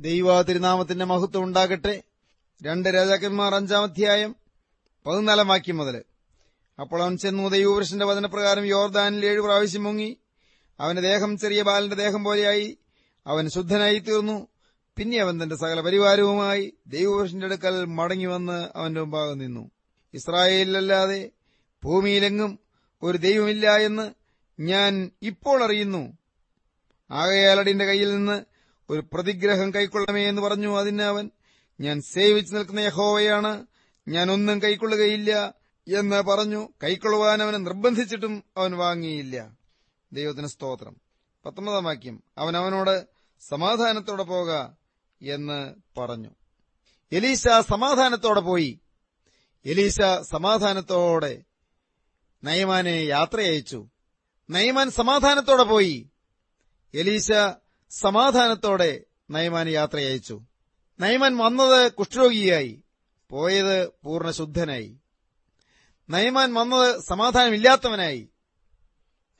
ദൈവ തിരുനാമത്തിന്റെ മഹത്വം ഉണ്ടാകട്ടെ. രണ്ട് രാജാക്കന്മാർ അഞ്ചാം അധ്യായം പതിനാലാം വാക്യം മുതൽ. അപ്പോൾ അവൻ ചെന്നു ദൈവപുരുഷന്റെ വചനപ്രകാരം യോർദാനിൽ ഏഴു പ്രാവശ്യം മുങ്ങി. അവന്റെ ദേഹം ചെറിയ ബാലന്റെ ദേഹം പോലെയായി. അവൻ ശുദ്ധനായി തീർന്നു പിന്നെ അവൻ തന്റെ സകല പരിവാരവുമായി ദൈവപുരുഷന്റെ അടുക്കൽ മടങ്ങി വന്ന് അവന്റെ മുമ്പാകെ നിന്നു. ഇസ്രായേലിലല്ലാതെ ഭൂമിയിലെങ്ങും ഒരു ദൈവമില്ല എന്ന് ഞാൻ ഇപ്പോൾ അറിയുന്നു. ആകയാലടിന്റെ കയ്യിൽ നിന്ന് ഒരു പ്രതിഗ്രഹം കൈക്കൊള്ളമേ എന്ന് പറഞ്ഞു അതിന് അവൻ ഞാൻ സേവിച്ചു നിൽക്കുന്ന യഹോവയാണ് ഞാൻ ഒന്നും കൈക്കൊള്ളുകയില്ല എന്ന് പറഞ്ഞു. കൈക്കൊള്ളുവാൻ അവനെ നിർബന്ധിച്ചിട്ടും അവൻ വാങ്ങിയില്ല. ദൈവത്തിന് സ്തോത്രം. പത്തൊമ്പതാം വാക്യം. അവൻ അവനോട് സമാധാനത്തോടെ പോക എന്ന് പറഞ്ഞു. എലീശ സമാധാനത്തോടെ പോയി. എലീശ സമാധാനത്തോടെ നയമാനെ യാത്രയയച്ചു. നയമാൻ സമാധാനത്തോടെ പോയി. എലീശ സമാധാനത്തോടെ നയമാന് യാത്രയച്ചു നയമാൻ വന്നത് കുഷ്ഠരോഗിയായി. പോയത് പൂർണശുദ്ധനായി. നയമാൻ വന്നത് സമാധാനമില്ലാത്തവനായി.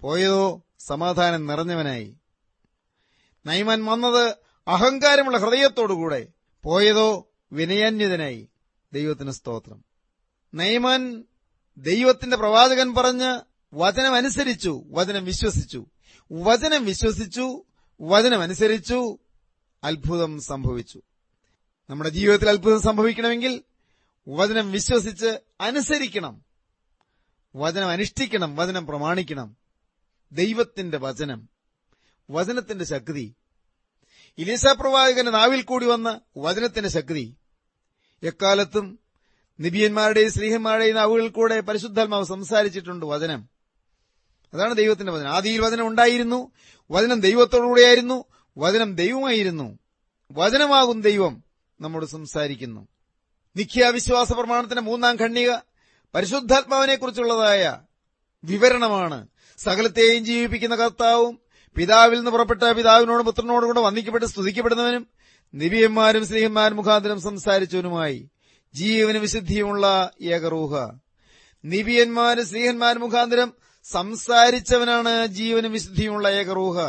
പോയതോ സമാധാനം നിറഞ്ഞവനായി. നയമാൻ വന്നത് അഹങ്കാരമുള്ള ഹൃദയത്തോടുകൂടെ. പോയതോ വിനയാന്യതനായി ദൈവത്തിന് സ്തോത്രം. നയമാൻ ദൈവത്തിന്റെ പ്രവാചകൻ പറഞ്ഞ് വചനം അനുസരിച്ചു വചനം വിശ്വസിച്ചു. വചനം വിശ്വസിച്ചു വചനമനുസരിച്ചു അത്ഭുതം സംഭവിച്ചു. നമ്മുടെ ജീവിതത്തിൽ അത്ഭുതം സംഭവിക്കണമെങ്കിൽ വചനം വിശ്വസിച്ച് അനുസരിക്കണം. വചനം അനുഷ്ഠിക്കണം വചനം പ്രമാണിക്കണം. ദൈവത്തിന്റെ വചനം വചനത്തിന്റെ ശക്തി. ഇലീസ പ്രവാചകന്റെ നാവിൽ കൂടി വന്ന വചനത്തിന്റെ ശക്തി. എക്കാലത്തും നിബിയന്മാരുടെയും സ്ത്രീഹന്മാരുടെയും നാവുകളിൽ കൂടെ പരിശുദ്ധാത്മാവ് സംസാരിച്ചിട്ടുണ്ട് വചനം. അതാണ് ദൈവത്തിന്റെ വചനം. ആദിയിൽ വചനം ഉണ്ടായിരുന്നു. വചനം ദൈവത്തോടുകൂടെയായിരുന്നു. വചനം ദൈവമായിരുന്നു വചനമാകും ദൈവം നമ്മോട് സംസാരിക്കുന്നു. നിഖ്യാവിശ്വാസ പ്രമാണത്തിന്റെ മൂന്നാം ഖണ്ഡിക പരിശുദ്ധാത്മാവിനെക്കുറിച്ചുള്ളതായ വിവരണമാണ്. സകലത്തെയും ജീവിപ്പിക്കുന്ന കർത്താവും പിതാവിൽ നിന്ന് പുറപ്പെട്ട പിതാവിനോടും പുത്രനോടും കൂടെ വന്ദിക്കപ്പെട്ട് സ്തുതിക്കപ്പെടുന്നവനും നിബിയന്മാരും സ്നേഹന്മാരും മുഖാന്തരം സംസാരിച്ചവനുമായി ജീവന് വിശുദ്ധിയുമുള്ള ഏകറൂഹ. നിബിയന്മാരും സ്നേഹന്മാരും മുഖാന്തരം സംസാരിച്ചവനാണ് ജീവനും വിശുദ്ധിയുമുള്ള ഏകറൂഹ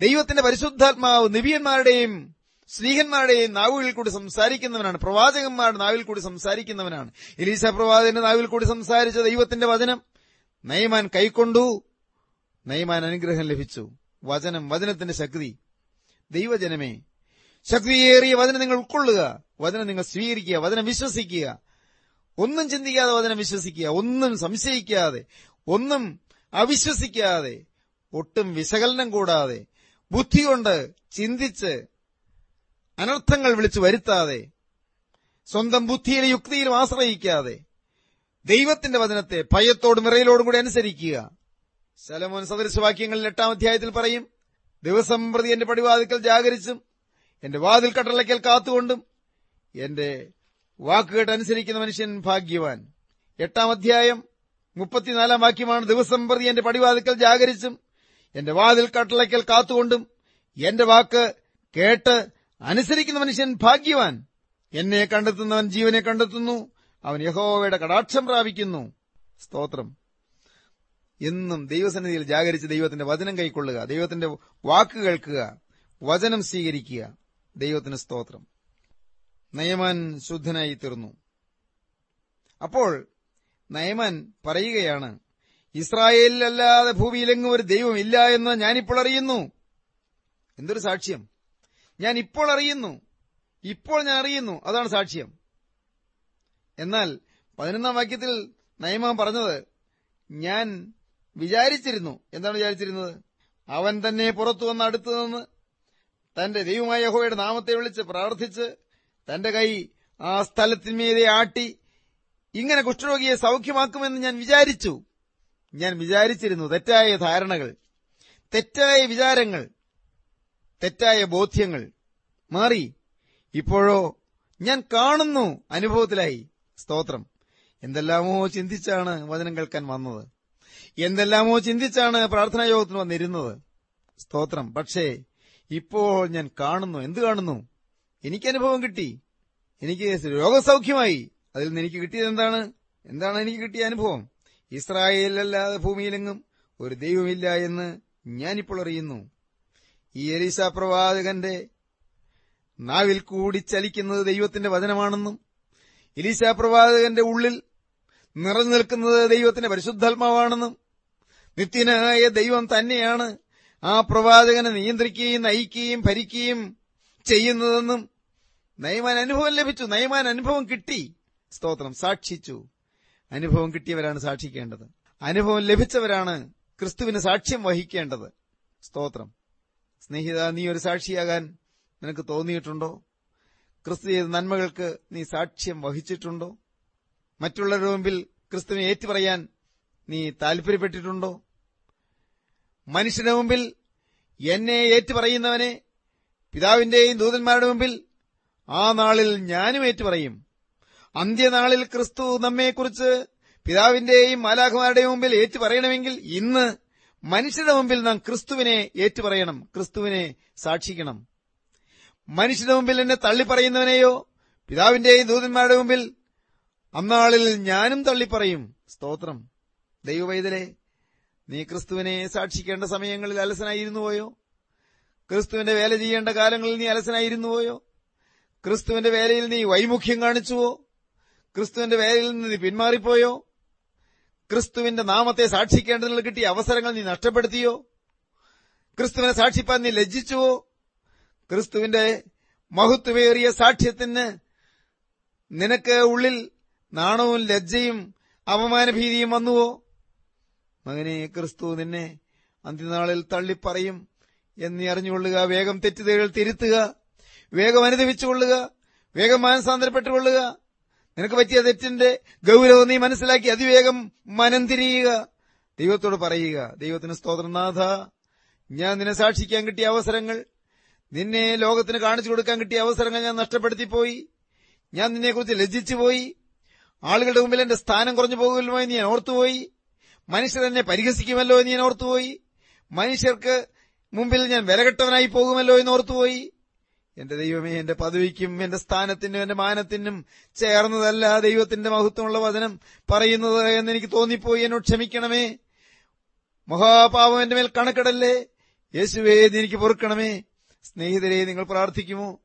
ദൈവത്തിന്റെ പരിശുദ്ധാത്മാവ് നിബിയന്മാരുടെയും സ്നേഹന്മാരുടെയും നാവുകളിൽ കൂടി സംസാരിക്കുന്നവനാണ്. പ്രവാചകന്മാരുടെ നാവിൽ കൂടി സംസാരിക്കുന്നവനാണ്. എലീസ പ്രവാചകന്റെ നാവിൽ കൂടി സംസാരിച്ച ദൈവത്തിന്റെ വചനം നയമാൻ കൈക്കൊണ്ടു നയമാൻ അനുഗ്രഹം ലഭിച്ചു. വചനം വചനത്തിന്റെ ശക്തി. ദൈവജനമേ ശക്തിയേറിയ വചനം നിങ്ങൾ ഉൾക്കൊള്ളുക. വചനം നിങ്ങൾ സ്വീകരിക്കുക. വചനം വിശ്വസിക്കുക. ഒന്നും ചിന്തിക്കാതെ വചനം വിശ്വസിക്കുക. ഒന്നും സംശയിക്കാതെ ഒന്നും അവിശ്വസിക്കാതെ ഒട്ടും വിശകലനം കൂടാതെ ബുദ്ധി കൊണ്ട് ചിന്തിച്ച് അനർത്ഥങ്ങൾ വിളിച്ചു വരുത്താതെ സ്വന്തം ബുദ്ധിയിലും യുക്തിയിലും ആശ്രയിക്കാതെ ദൈവത്തിന്റെ വചനത്തെ ഭയത്തോടും ഇറയിലോടും കൂടി അനുസരിക്കുക. ശലമോൻ സദൃശവാക്യങ്ങളിൽ എട്ടാം അധ്യായത്തിൽ പറയും ദിവസം പ്രതി എന്റെ പടിവാതിക്കൽ ജാഗരിച്ചും എന്റെ വാതിൽ കട്ടളയ്ക്കൽ കാത്തുകൊണ്ടും എന്റെ വാക്കുകേട്ട് അനുസരിക്കുന്ന മനുഷ്യൻ ഭാഗ്യവാൻ. എട്ടാം അധ്യായം മുപ്പത്തിനാലാം വാക്യമാണ് ദിവസം പ്രതി എന്റെ പടിവാതിക്കൽ ജാഗരിച്ചും എന്റെ വാതിൽ കട്ടളയ്ക്കൽ കാത്തുകൊണ്ടും എന്റെ വാക്ക് കേട്ട് അനുസരിക്കുന്ന മനുഷ്യൻ ഭാഗ്യവാൻ. എന്നെ കണ്ടെത്തുന്നവൻ ജീവനെ കണ്ടെത്തുന്നു അവൻ യഹോവയുടെ കടാക്ഷം പ്രാപിക്കുന്നു. സ്തോത്രം. എന്നും ദൈവസന്നിധിയിൽ ജാഗരിച്ച് ദൈവത്തിന്റെ വചനം കൈക്കൊള്ളുക ദൈവത്തിന്റെ വാക്ക് കേൾക്കുക വചനം സ്വീകരിക്കുക. ദൈവത്തിന് സ്തോത്രം. നയമാൻ ശുദ്ധനായി തീർന്നു അപ്പോൾ നയമാൻ പറയുകയാണ് ഇസ്രായേലിലല്ലാതെ ഭൂമിയിലെങ്ങും ഒരു ദൈവമില്ല എന്ന് ഞാനിപ്പോൾ അറിയുന്നു. എന്തൊരു സാക്ഷ്യം. ഞാൻ ഇപ്പോൾ അറിയുന്നു. ഇപ്പോൾ ഞാൻ അറിയുന്നു. അതാണ് സാക്ഷ്യം. എന്നാൽ പതിനൊന്നാം വാക്യത്തിൽ നയമാൻ പറഞ്ഞത് ഞാൻ വിചാരിച്ചിരുന്നു. എന്താണ് വിചാരിച്ചിരുന്നത്? അവൻ തന്നെ പുറത്തു വന്ന് അടുത്തു നിന്ന് തന്റെ ദൈവമായ യഹോയുടെ നാമത്തെ വിളിച്ച് പ്രാർത്ഥിച്ച് തന്റെ കൈ ആ സ്ഥലത്തിന്മീതെ ആട്ടി ഇങ്ങനെ കുഷ്ഠരോഗിയെ സൗഖ്യമാക്കുമെന്ന് ഞാൻ വിചാരിച്ചു. ഞാൻ വിചാരിച്ചിരുന്നു തെറ്റായ ധാരണകൾ തെറ്റായ വിചാരങ്ങൾ തെറ്റായ ബോധ്യങ്ങൾ. മാറി ഇപ്പോഴോ ഞാൻ കാണുന്നു അനുഭവത്തിലായി. സ്തോത്രം. എന്തെല്ലാമോ ചിന്തിച്ചാണ് വചനം കേൾക്കാൻ വന്നത്. എന്തെല്ലാമോ ചിന്തിച്ചാണ് പ്രാർത്ഥനാ യോഗത്തിന് വന്നിരുന്നത്. സ്തോത്രം. പക്ഷേ ഇപ്പോൾ ഞാൻ കാണുന്നു. എന്ത് കാണുന്നു? എനിക്ക് അനുഭവം കിട്ടി. എനിക്ക് രോഗസൗഖ്യമായി. അതിൽ നിന്ന് എനിക്ക് കിട്ടിയത് എന്താണ്? എന്താണ് എനിക്ക് കിട്ടിയ അനുഭവം? ഇസ്രായേലല്ലാതെ ഭൂമിയിലെങ്ങും ഒരു ദൈവമില്ല എന്ന് ഞാനിപ്പോൾ അറിയുന്നു. ഈ എലീസ പ്രവാചകന്റെ നാവിൽ കൂടി ചലിക്കുന്നത് ദൈവത്തിന്റെ വചനമാണെന്നും എലീസ പ്രവാചകന്റെ ഉള്ളിൽ നിറഞ്ഞു നിൽക്കുന്നത് ദൈവത്തിന്റെ പരിശുദ്ധാത്മാവാണെന്നും നിത്യനായ ദൈവം തന്നെയാണ് ആ പ്രവാചകനെ നിയന്ത്രിക്കുകയും നയിക്കുകയും ഭരിക്കുകയും ചെയ്യുന്നതെന്നും നയമാൻ അനുഭവം ലഭിച്ചു. നയമാൻ അനുഭവം കിട്ടി. സ്തോത്രം. സാക്ഷിച്ചു. അനുഭവം കിട്ടിയവരാണ് സാക്ഷിക്കേണ്ടത്. അനുഭവം ലഭിച്ചവരാണ് ക്രിസ്തുവിന് സാക്ഷ്യം വഹിക്കേണ്ടത്. സ്തോത്രം. സ്നേഹിത നീ ഒരു സാക്ഷിയാകാൻ നിനക്ക് തോന്നിയിട്ടുണ്ടോ? ക്രിസ്തു ചെയ്ത നന്മകൾക്ക് നീ സാക്ഷ്യം വഹിച്ചിട്ടുണ്ടോ? മറ്റുള്ളവരുടെ മുമ്പിൽ ക്രിസ്തുവിനെ ഏറ്റുപറയാൻ നീ താൽപര്യപ്പെട്ടിട്ടുണ്ടോ? മനുഷ്യന്റെ മുമ്പിൽ എന്നെ ഏറ്റുപറയുന്നവനെ പിതാവിന്റെയും ദൂതന്മാരുടെ മുമ്പിൽ ആ നാളിൽ ഞാനും ഏറ്റുപറയും. അന്ത്യനാളിൽ ക്രിസ്തു നമ്മെക്കുറിച്ച് പിതാവിന്റെയും മാലാഖമാരുടെയും മുമ്പിൽ ഏറ്റുപറയണമെങ്കിൽ ഇന്ന് മനുഷ്യരുടെ മുമ്പിൽ നാം ക്രിസ്തുവിനെ ഏറ്റുപറയണം ക്രിസ്തുവിനെ സാക്ഷിക്കണം. മനുഷ്യരുടെ മുമ്പിൽ എന്നെ തള്ളിപ്പറയുന്നവനെയോ പിതാവിന്റെയും ദൂതന്മാരുടെ മുമ്പിൽ അന്നാളിൽ ഞാനും തള്ളിപ്പറയും. സ്തോത്രം. ദൈവവൈതലെ നീ ക്രിസ്തുവിനെ സാക്ഷിക്കേണ്ട സമയങ്ങളിൽ അലസനായിരുന്നുവോയോ? ക്രിസ്തുവിന്റെ വേല ചെയ്യേണ്ട കാലങ്ങളിൽ നീ അലസനായിരുന്നുവോയോ? ക്രിസ്തുവിന്റെ വേലയിൽ നീ വൈമുഖ്യം കാണിച്ചുവോ? ക്രിസ്തുവിന്റെ വേലയിൽ നിന്ന് നീ പിന്മാറിപ്പോയോ? ക്രിസ്തുവിന്റെ നാമത്തെ സാക്ഷിക്കേണ്ടതിന് കിട്ടിയ അവസരങ്ങൾ നീ നഷ്ടപ്പെടുത്തിയോ? ക്രിസ്തുവിനെ സാക്ഷിപ്പാൻ നീ ലജ്ജിച്ചുവോ? ക്രിസ്തുവിന്റെ മഹത്വമേറിയ സാക്ഷ്യത്തിന് നിനക്ക് ഉള്ളിൽ നാണവും ലജ്ജയും അപമാനഭീതിയും വന്നുവോ? മകനെ ക്രിസ്തു നിന്നെ അന്ത്യനാളിൽ തള്ളിപ്പറയും എന്നീ അറിഞ്ഞുകൊള്ളുക വേഗം തെറ്റുതകൾ തിരുത്തുക വേഗം അനുദവിച്ചുകൊള്ളുക വേഗം മാനസാന്തരപ്പെട്ടുകൊള്ളുക നിനക്ക് പറ്റിയ തെറ്റിന്റെ ഗൗരവം നീ മനസ്സിലാക്കി അതിവേഗം മനം തിരിയുക. ദൈവത്തോട് പറയുക ദൈവത്തിന് സ്തോത്രനാഥ ഞാൻ നിന്നെ സാക്ഷിക്കാൻ കിട്ടിയ അവസരങ്ങൾ നിന്നെ ലോകത്തിന് കാണിച്ചു കൊടുക്കാൻ കിട്ടിയ അവസരങ്ങൾ ഞാൻ നഷ്ടപ്പെടുത്തിപ്പോയി. ഞാൻ നിന്നെക്കുറിച്ച് ലജ്ജിച്ചുപോയി. ആളുകളുടെ മുമ്പിൽ എന്റെ സ്ഥാനം കുറഞ്ഞു പോകുമല്ലോ എന്ന് ഞാൻ ഓർത്തുപോയി. മനുഷ്യർ എന്നെ പരിഹസിക്കുമല്ലോ എന്ന് ഞാൻ ഓർത്തുപോയി. മനുഷ്യർക്ക് മുമ്പിൽ ഞാൻ വിലകെട്ടവനായി പോകുമല്ലോ എന്ന് ഓർത്തുപോയി. എന്റെ ദൈവമേ എന്റെ പദവിക്കും എന്റെ സ്ഥാനത്തിനും എന്റെ മാനത്തിനും ചേർന്നതല്ല ദൈവത്തിന്റെ മഹത്വമുള്ള വചനം പറയുന്നത് എന്ന് എനിക്ക് തോന്നിപ്പോയി. എന്നോട് ക്ഷമിക്കണമേ. മഹാപാപം എന്റെ മേൽ കണക്കിടല്ലേ. യേശുവേ എനിക്ക് പൊറുക്കണമേ. സ്നേഹിതരെ നിങ്ങൾ പ്രാർത്ഥിക്കുമോ?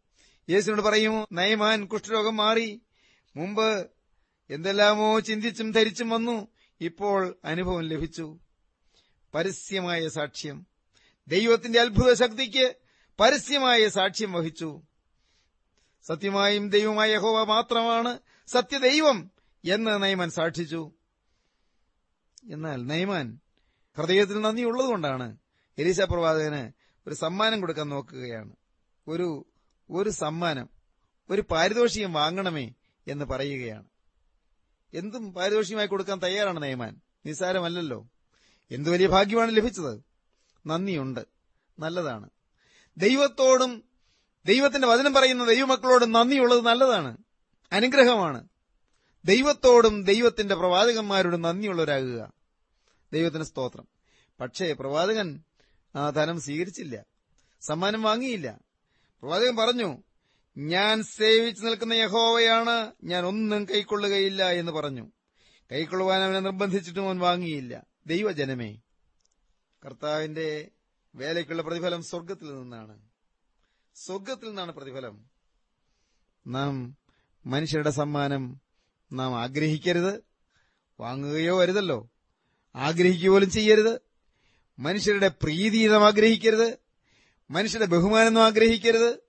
യേശുവിനോട് പറയുമോ നയമാൻ കുഷ്ഠരോഗം മാറി. മുമ്പ് എന്തെല്ലാമോ ചിന്തിച്ചും ധരിച്ചും വന്നു. ഇപ്പോൾ അനുഭവം ലഭിച്ചു. പരസ്യമായ സാക്ഷ്യം. ദൈവത്തിന്റെ അത്ഭുത ശക്തിക്ക് പരസ്യമായ സാക്ഷ്യം വഹിച്ചു. സത്യമായും ദൈവമായ യഹോവ മാത്രമാണ് സത്യദൈവം എന്ന് നൈമൻ സാക്ഷിച്ചു. എന്നാൽ നൈമാൻ ഹൃദയത്തിൽ നന്ദിയുള്ളതുകൊണ്ടാണ് എലീസ പ്രവാചകന് ഒരു സമ്മാനം കൊടുക്കാൻ നോക്കുകയാണ്. ഒരു ഒരു സമ്മാനം ഒരു പാരിതോഷികം വാങ്ങണമേ എന്ന് പറയുകയാണ്. എന്തും പാരിതോഷികമായി കൊടുക്കാൻ തയ്യാറാണ് നയമാൻ നിസ്സാരമല്ലല്ലോ. എന്തു വലിയ ഭാഗ്യമാണ് ലഭിച്ചത്? നന്ദിയുണ്ട്. നല്ലതാണ്. ദൈവത്തോടും ദൈവത്തിന്റെ വചനം പറയുന്ന ദൈവമക്കളോടും നന്ദിയുള്ളത് നല്ലതാണ്. അനുഗ്രഹമാണ്. ദൈവത്തോടും ദൈവത്തിന്റെ പ്രവാചകന്മാരോടും നന്ദിയുള്ളവരാകുക. ദൈവത്തിന് സ്തോത്രം. പക്ഷേ പ്രവാചകൻ ആ ധനം സ്വീകരിച്ചില്ല. സമ്മാനം വാങ്ങിയില്ല. പ്രവാചകൻ പറഞ്ഞു ഞാൻ സേവിച്ചു നിൽക്കുന്ന യഹോവയാണ്. ഞാൻ ഒന്നും കൈക്കൊള്ളുകയില്ല എന്ന് പറഞ്ഞു. കൈക്കൊള്ളുവാൻ അവനെ നിർബന്ധിച്ചിട്ടും അവൻ വാങ്ങിയില്ല. ദൈവജനമേ കർത്താവിന്റെ വേലയ്ക്കുള്ള പ്രതിഫലം സ്വർഗത്തിൽ നിന്നാണ്. സ്വർഗത്തിൽ നിന്നാണ് പ്രതിഫലം. നാം മനുഷ്യരുടെ സമ്മാനം നാം ആഗ്രഹിക്കരുത്. വാങ്ങുകയോ അരുതല്ലോ ആഗ്രഹിക്കുക പോലും ചെയ്യരുത്. മനുഷ്യരുടെ പ്രീതി നാം ആഗ്രഹിക്കരുത്. മനുഷ്യരുടെ ബഹുമാനം നാം ആഗ്രഹിക്കരുത്.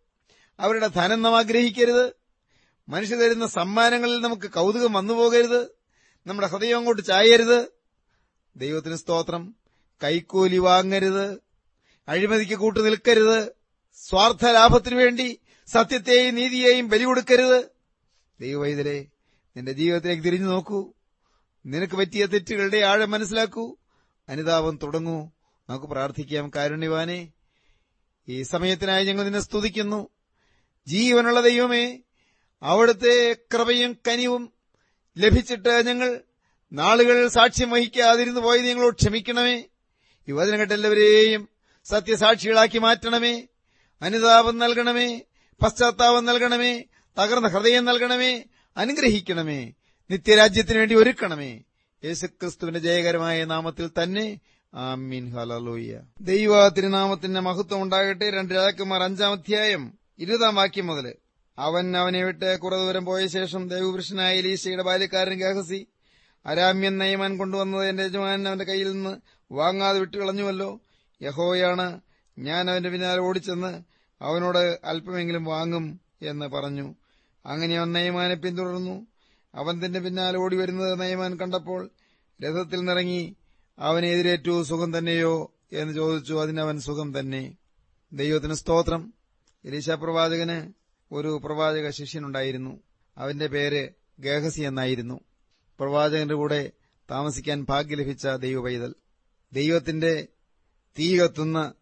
അവരുടെ ധനം നാം ആഗ്രഹിക്കരുത്. മനുഷ്യർ തരുന്ന സമ്മാനങ്ങളിൽ നമുക്ക് കൗതുകം വന്നു പോകരുത്. നമ്മുടെ ഹൃദയം അങ്ങോട്ട് ചായരുത്. ദൈവത്തിന് സ്തോത്രം. കൈക്കൂലി വാങ്ങരുത്. അഴിമതിക്ക് കൂട്ടു നിൽക്കരുത്. സ്വാർത്ഥ ലാഭത്തിനു വേണ്ടി സത്യത്തെയും നീതിയെയും ബലി കൊടുക്കരുത് നിന്റെ ജീവിതത്തിലേക്ക് തിരിഞ്ഞു നോക്കൂ. നിനക്ക് പറ്റിയ തെറ്റുകളുടെ ആഴം മനസ്സിലാക്കൂ. അനുതാപം തുടങ്ങൂ. നമുക്ക് പ്രാർത്ഥിക്കാം. കാരുണ്യവാനെ ഈ സമയത്തിനായി ഞങ്ങൾ നിന്നെ സ്തുതിക്കുന്നു. ജീവനുള്ള ദൈവമേ അവിടുത്തെ കൃപയും കനിവും ലഭിച്ചിട്ട് ഞങ്ങൾ നാളുകൾ സാക്ഷ്യം വഹിക്കാതിരുന്നു പോയത് ഞങ്ങളോട് ക്ഷമിക്കണമേ. ഈ കേട്ടെല്ലാവരെയും സത്യസാക്ഷികളാക്കി മാറ്റണമേ. അനുതാപം നൽകണമേ. പശ്ചാത്താപം നൽകണമേ. തകർന്ന ഹൃദയം നൽകണമേ. അനുഗ്രഹിക്കണമേ. നിത്യരാജ്യത്തിനു വേണ്ടി ഒരുക്കണമേ. യേശുക്രിസ്തുവിന്റെ ജയകരമായ നാമത്തിൽ തന്നെ ആമീൻ. ഹലലൂയ ദൈവ തിരുനാമത്തിന്റെ മഹത്വം ഉണ്ടാകട്ടെ. രണ്ട് രാജാക്കന്മാർ അഞ്ചാം അധ്യായം ഇരുപതാം വാക്യം മുതൽ. അവൻ അവനെ വിട്ട് കുറെ ദൂരം പോയ ശേഷം ദേവപുരുഷനായ എലീശയുടെ ബാല്യക്കാരൻ ഗഹസി അരാമ്യൻ നയമാൻ കൊണ്ടുവന്നത് എന്റെ യജമാനൻ അവന്റെ കയ്യിൽ നിന്ന് വാങ്ങാതെ വിട്ടുകളഞ്ഞുവല്ലോ. യഹോയാണ് ഞാൻ അവന്റെ പിന്നാലെ ഓടിച്ചെന്ന് അവനോട് അല്പമെങ്കിലും വാങ്ങും എന്ന് പറഞ്ഞു. അങ്ങനെ അവൻ നയമാനെ പിന്തുടർന്നു. അവൻ തന്റെ പിന്നാലെ ഓടി വരുന്നത് നയമാൻ കണ്ടപ്പോൾ രഥത്തിൽ നിറങ്ങി അവനെതിരേറ്റു സുഖം തന്നെയോ? എന്ന് ചോദിച്ചു. അതിനവൻ സുഖം തന്നെ. ദൈവത്തിന് സ്തോത്രം. എലീശ പ്രവാചകന് ഒരു പ്രവാചക ശിഷ്യനുണ്ടായിരുന്നു. അവന്റെ പേര് ഗേഹസി എന്നായിരുന്നു. പ്രവാചകന്റെ കൂടെ താമസിക്കാൻ ഭാഗ്യം ലഭിച്ച ദൈവപൈതൽ ദൈവത്തിന്റെ തീ കത്തുന്ന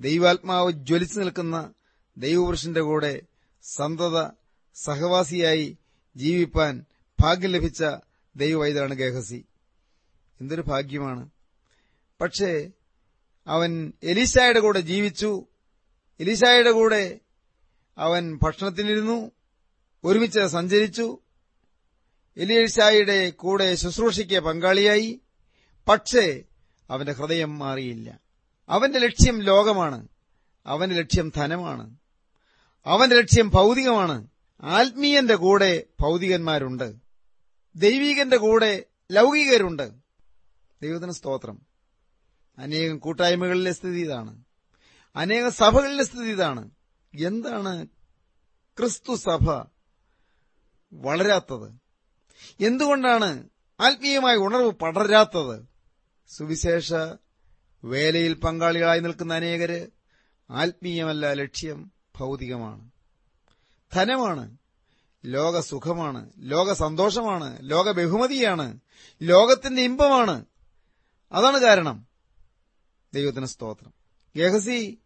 ദൈവാത്മാവ് ജ്വലിച്ചു നിൽക്കുന്ന ദൈവപുരുഷന്റെ കൂടെ സന്തത സഹവാസിയായി ജീവിപ്പാൻ ഭാഗ്യം ലഭിച്ച ദൈവവൈദ്യാണ് ഗേഹസി. എന്തൊരു ഭാഗ്യമാണ്. പക്ഷേ അവൻ എലീശായുടെ കൂടെ ജീവിച്ചു എലീശായുടെ കൂടെ അവൻ ഭക്ഷണത്തിനിരുന്നു ഒരുമിച്ച് സഞ്ചരിച്ചു എലീശായുടെ കൂടെ ശുശ്രൂഷയ്ക്ക് പങ്കാളിയായി പക്ഷേ അവന്റെ ഹൃദയം മാറിയില്ല. അവന്റെ ലക്ഷ്യം ലോകമാണ്. അവന്റെ ലക്ഷ്യം ധനമാണ്. അവന്റെ ലക്ഷ്യം ഭൗതികമാണ്. ആത്മീയന്റെ കൂടെ ഭൗതികന്മാരുണ്ട്. ദൈവികന്റെ കൂടെ ലൗകികരുണ്ട്. ദൈവത്തിന് സ്തോത്രം. അനേകം കൂട്ടായ്മകളിലെ സ്ഥിതി ഇതാണ്. അനേകം സഭകളിലെ സ്ഥിതി ഇതാണ്. എന്താണ് ക്രിസ്തു സഭ വളരാത്തത്? എന്തുകൊണ്ടാണ് ആത്മീയമായ ഉണർവ് പടരാത്തത്? സുവിശേഷ വേലയിൽ പങ്കാളികളായി നിൽക്കുന്ന അനേകര് ആത്മീയമല്ല ലക്ഷ്യം ഭൗതികമാണ്. ധനമാണ് ലോക സുഖമാണ് ലോക സന്തോഷമാണ് ലോക ബഹുമതിയാണ് ലോകത്തിന്റെ ഇമ്പമാണ്. അതാണ് കാരണം. ദൈവത്തിന് സ്തോത്രം. ഗഹസി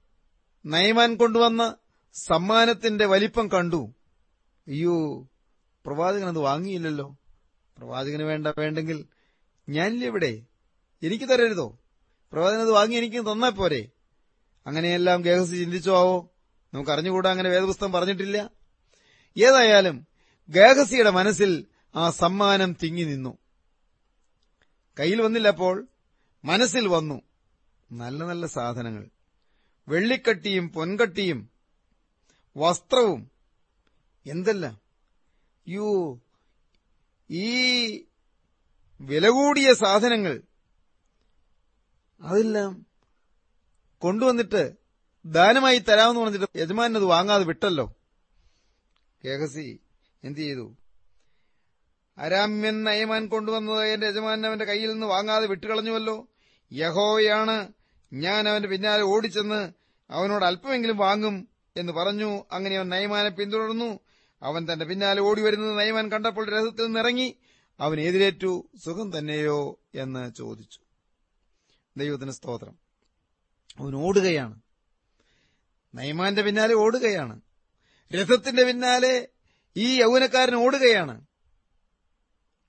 നയമാൻ കൊണ്ടുവന്ന സമ്മാനത്തിന്റെ വലിപ്പം കണ്ടു. അയ്യോ പ്രവാചകൻ അത് വാങ്ങിയില്ലല്ലോ. പ്രവാചകന് വേണ്ട വേണ്ടെങ്കിൽ ഞാനില്ലെവിടെ? എനിക്ക് തരരുതോ? പ്രവാചകൻ അത് വാങ്ങി എനിക്ക് തന്നാ പോരെ. അങ്ങനെയെല്ലാം ഗേഹസി ചിന്തിച്ചോ ആവോ? നമുക്ക് അറിഞ്ഞുകൂടാ അങ്ങനെ വേദപുസ്തകം പറഞ്ഞിട്ടില്ല. ഏതായാലും ഗേഹസിയുടെ മനസ്സിൽ ആ സമ്മാനം തിങ്ങി നിന്നു. കയ്യിൽ വന്നില്ലപ്പോൾ മനസ്സിൽ വന്നു നല്ല നല്ല സാധനങ്ങൾ. വെള്ളിക്കട്ടിയും പൊൻകട്ടിയും വസ്ത്രവും. എന്തല്ല? യു ഈ വില കൂടിയ സാധനങ്ങൾ. അതെല്ലാം കൊണ്ടുവന്നിട്ട് ദാനമായി തരാമെന്ന് പറഞ്ഞിട്ട് യജമാനത് വാങ്ങാതെ വിട്ടല്ലോ. കേഹസി എന്തു ചെയ്തു? അരാമ്യൻ നയമാൻ കൊണ്ടുവന്നത് എന്റെ യജമാനൻ അവന്റെ കയ്യിൽ നിന്ന് വാങ്ങാതെ വിട്ടുകളഞ്ഞുവല്ലോ. യഹോയാണ് ഞാൻ അവന്റെ പിന്നാലെ ഓടിച്ചെന്ന് അവനോട് അല്പമെങ്കിലും വാങ്ങും എന്ന് പറഞ്ഞു. അങ്ങനെ അവൻ നയമാനെ പിന്തുടർന്നു. അവൻ തന്റെ പിന്നാലെ ഓടി വരുന്നത് നയമാൻ കണ്ടപ്പോൾ രഥത്തിൽ നിന്നിറങ്ങി. അവൻ എതിരേറ്റു. സുഖം തന്നെയോ എന്ന് ചോദിച്ചു. ദൈവത്തിന് സ്തോത്രം. അവൻ ഓടുകയാണ്. നയമാന്റെ പിന്നാലെ ഓടുകയാണ്. രഥത്തിന്റെ പിന്നാലെ ഈ യൗവനക്കാരൻ ഓടുകയാണ്.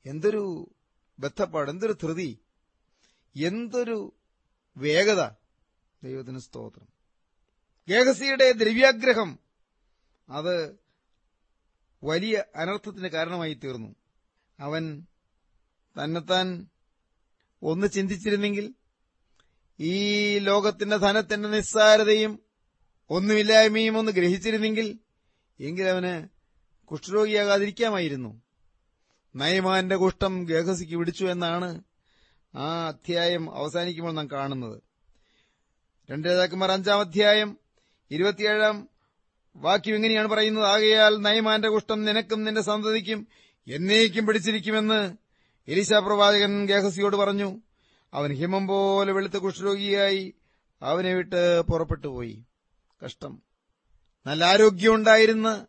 എന്തൊരു ബന്ധപ്പാട് എന്തൊരു ധൃതി എന്തൊരു വേഗത. ദൈവത്തിന് സ്തോത്രം. ഗേഹസിയുടെ ദ്രവ്യാഗ്രഹം അത് വലിയ അനർത്ഥത്തിന് കാരണമായി തീർന്നു. അവൻ തന്നെത്താൻ ഒന്ന് ചിന്തിച്ചിരുന്നെങ്കിൽ ഈ ലോകത്തിന്റെ ധനത്തിന്റെ നിസ്സാരതയും ഒന്നുമില്ലായ്മയും ഒന്ന് ഗ്രഹിച്ചിരുന്നെങ്കിൽ എങ്കിലവന് കുഷ്ഠരോഗിയാകാതിരിക്കാമായിരുന്നു. നയമാന്റെ കുഷ്ഠം ഗേഹസിക്ക് പിടിച്ചു എന്നാണ് ആ അധ്യായം അവസാനിക്കുമ്പോൾ നാം കാണുന്നത്. രണ്ട് രാജാക്കന്മാർ അഞ്ചാം അധ്യായം ഇരുപത്തിയേഴാം വാക്യം ഇങ്ങനെയാണ് പറയുന്നത്. ആകയാൽ നയമാന്റെ കുഷ്ഠം നിനക്കും നിന്റെ സന്തതിക്കും എന്നേക്കും പിടിച്ചിരിക്കുമെന്ന് എലിശാ പ്രവാചകൻ ഗേഹസിയോട് പറഞ്ഞു. അവൻ ഹിമം പോലെ വെളുത്ത കുഷ്ഠരോഗിയായി അവനെ വിട്ട് പുറപ്പെട്ടുപോയി. കഷ്ടം. നല്ല ആരോഗ്യമുണ്ടായിരുന്ന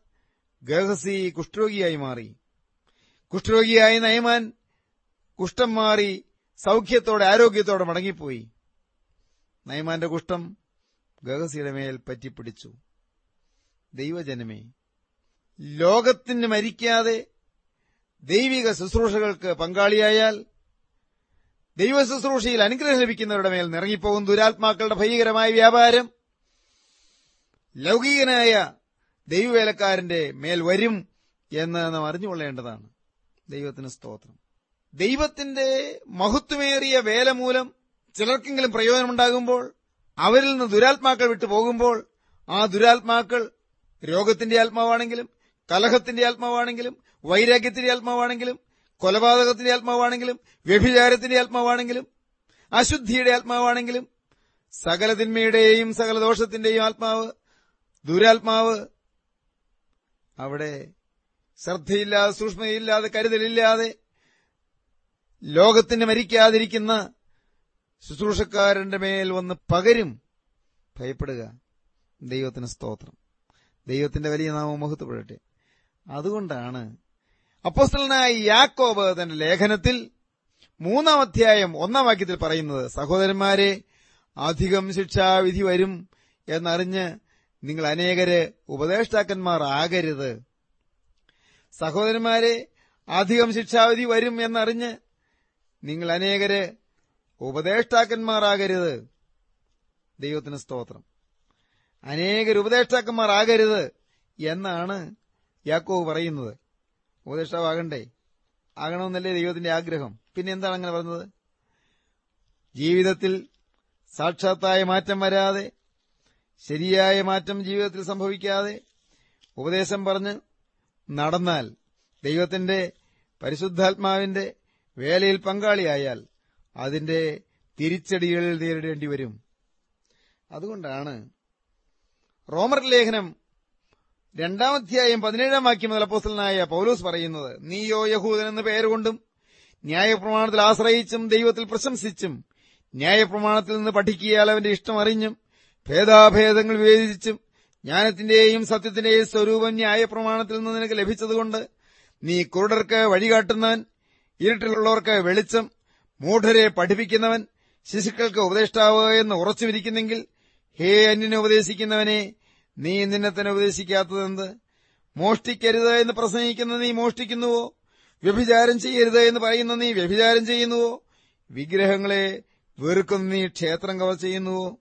ഗഹസി കുഷ്ഠരോഗിയായി മാറി. കുഷ്ഠരോഗിയായി നയമാൻ കുഷ്ഠം മാറി സൗഖ്യത്തോടെ ആരോഗ്യത്തോടെ മടങ്ങിപ്പോയി. നയമാന്റെ കുഷ്ഠം ഗഹസിയുടെ മേൽ പറ്റിപ്പിടിച്ചു. ദൈവജനമേ ലോകത്തിന് മരിക്കാതെ ദൈവിക ശുശ്രൂഷകൾക്ക് പങ്കാളിയായാൽ ദൈവ ശുശ്രൂഷയിൽ അനുഗ്രഹം ലഭിക്കുന്നവരുടെ മേൽ നിറങ്ങിപ്പോകും ദുരാത്മാക്കളുടെ ഭയങ്കരമായ വ്യാപാരം ലൗകികനായ ദൈവവേലക്കാരന്റെ മേൽ വരും എന്ന് നാം അറിഞ്ഞുകൊള്ളേണ്ടതാണ്. ദൈവത്തിന് സ്തോത്രം. ദൈവത്തിന്റെ മഹത്വമേറിയ വേല മൂലം ചിലർക്കെങ്കിലും പ്രയോജനമുണ്ടാകുമ്പോൾ അവരിൽ നിന്ന് ദുരാത്മാക്കൾ വിട്ടു പോകുമ്പോൾ ആ ദുരാത്മാക്കൾ രോഗത്തിന്റെ ആത്മാവാണെങ്കിലും കലഹത്തിന്റെ ആത്മാവാണെങ്കിലും വൈരാഗ്യത്തിന്റെ ആത്മാവാണെങ്കിലും കൊലപാതകത്തിന്റെ ആത്മാവാണെങ്കിലും വ്യഭിചാരത്തിന്റെ ആത്മാവാണെങ്കിലും അശുദ്ധിയുടെ ആത്മാവാണെങ്കിലും സകല തിന്മയുടെയും സകല ആത്മാവ് ദുരാത്മാവ് അവിടെ ശ്രദ്ധയില്ലാതെ സൂക്ഷ്മതയില്ലാതെ കരുതലില്ലാതെ ലോകത്തിന് മരിക്കാതിരിക്കുന്ന ശുശ്രൂഷക്കാരന്റെ മേൽ വന്ന് പകരും ഭയപ്പെടുക. ദൈവത്തിന് സ്തോത്രം. ദൈവത്തിന്റെ വലിയ നാമം മഹത്വപ്പെടട്ടെ. അതുകൊണ്ടാണ് അപ്പോസ്റ്റലനായ യാക്കോബ് തന്റെ ലേഖനത്തിൽ മൂന്നാം അധ്യായം ഒന്നാം വാക്യത്തിൽ പറയുന്നത് സഹോദരന്മാരെ അധികം ശിക്ഷാവിധി വരും എന്നറിഞ്ഞ് നിങ്ങൾ അനേകര് ഉപദേഷ്ടാക്കന്മാർ ആകരുത്. സഹോദരന്മാരെ അധികം ശിക്ഷാവിധി വരും എന്നറിഞ്ഞ് നിങ്ങൾ അനേകര് ഉപദേഷ്ടാക്കന്മാരാകരുത് ദൈവത്തിന് സ്തോത്രം. അനേകർ ഉപദേഷ്ടാക്കന്മാരാകരുത് എന്നാണ് യാക്കോവ് പറയുന്നത്. ഉപദേഷ്ടാവാകണ്ടേ? ആകണമെന്നല്ലേ ദൈവത്തിന്റെ ആഗ്രഹം. പിന്നെ എന്താണ് അങ്ങനെ പറഞ്ഞത്? ജീവിതത്തിൽ സാക്ഷാത്തായ മാറ്റം വരാതെ ശരിയായ മാറ്റം ജീവിതത്തിൽ സംഭവിക്കാതെ ഉപദേശം പറഞ്ഞ് നടന്നാൽ ദൈവത്തിന്റെ പരിശുദ്ധാത്മാവിന്റെ വേലയിൽ പങ്കാളിയായാൽ അതിന്റെ തിരിച്ചടികളിൽ നേരിടേണ്ടി വരും. അതുകൊണ്ടാണ് റോമർ ലേഖനം രണ്ടാമധ്യായം പതിനേഴാം വാക്യം മുതൽ അപ്പോസ്റ്റലനായ പൗലോസ് പറയുന്നത് നീയോ യഹൂദൻ എന്ന പേരുകൊണ്ടും ന്യായപ്രമാണത്തിൽ ആശ്രയിച്ചും ദൈവത്തിൽ പ്രശംസിച്ചും ന്യായപ്രമാണത്തിൽ നിന്ന് പഠിക്കിയാൽ അവന്റെ ഇഷ്ടം അറിഞ്ഞും ഭേദാഭേദങ്ങൾ വിവേചിച്ചും ജ്ഞാനത്തിന്റെയും സത്യത്തിന്റെയും സ്വരൂപം ന്യായപ്രമാണത്തിൽ നിന്ന് നിനക്ക് ലഭിച്ചതുകൊണ്ട് നീ കുരുടർക്ക് വഴികാട്ടുന്നവൻ ഇരുട്ടിലുള്ളവർക്ക് വെളിച്ചം മൂഢരെ പഠിപ്പിക്കുന്നവൻ ശിശുക്കൾക്ക് ഉപദേഷ്ടാവ് എന്ന് ഉറച്ചുമിരിക്കുന്നെങ്കിൽ ഹേ അന്യനെ ഉപദേശിക്കുന്നവനെ നീ നിന്നെ തന്നെ ഉപദേശിക്കാത്തതെന്ത്? മോഷ്ടിക്കരുത് എന്ന് പ്രസംഗിക്കുന്ന നീ മോഷ്ടിക്കുന്നുവോ? വ്യഭിചാരം ചെയ്യരുത് എന്ന് പറയുന്ന നീ വ്യഭിചാരം ചെയ്യുന്നുവോ? വിഗ്രഹങ്ങളെ വെറുക്കുന്ന നീ ക്ഷേത്രം കവർ ചെയ്യുന്നുവോ?